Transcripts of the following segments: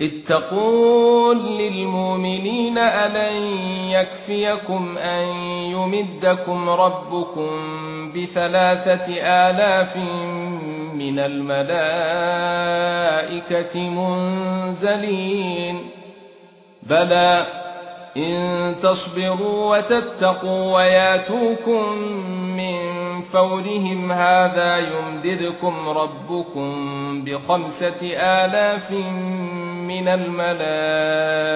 اتقوا للمؤمنين ألن يكفيكم أن يمدكم ربكم بثلاثة آلاف من الملائكة منزلين. بلى إن تصبروا وتتقوا وياتوكم من فورهم هذا يمددكم ربكم بخمسة آلاف من الملائكة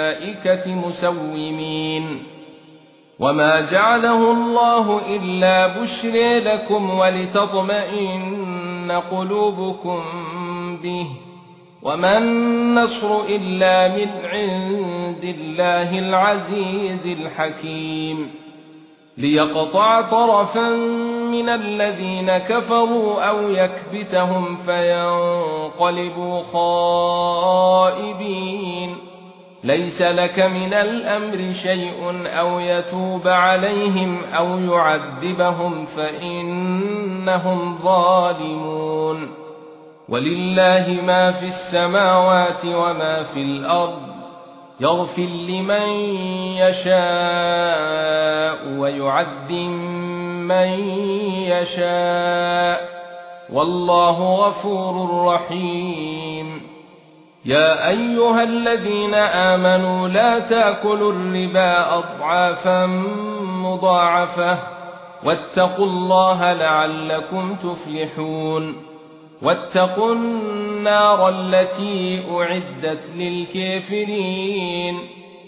مسومين. وما جعله الله إلا بشرى لكم ولتطمئن قلوبكم به. وما النصر إلا من عند الله العزيز الحكيم. ليقطع طرفا من الذين كفروا أو يكبتهم فينقلبوا خائبين. ليس لك من الأمر شيء أو يتوب عليهم أو يعذبهم فإنهم ظالمون. ولله ما في السماوات وما في الأرض يغفر لمن يشاء ويعذب من يشاء والله غفور رحيم. يا أيها الذين آمنوا لا تأكلوا الربا أضعافا مضاعفة واتقوا الله لعلكم تفلحون. واتقوا النار التي أعدت للكافرين.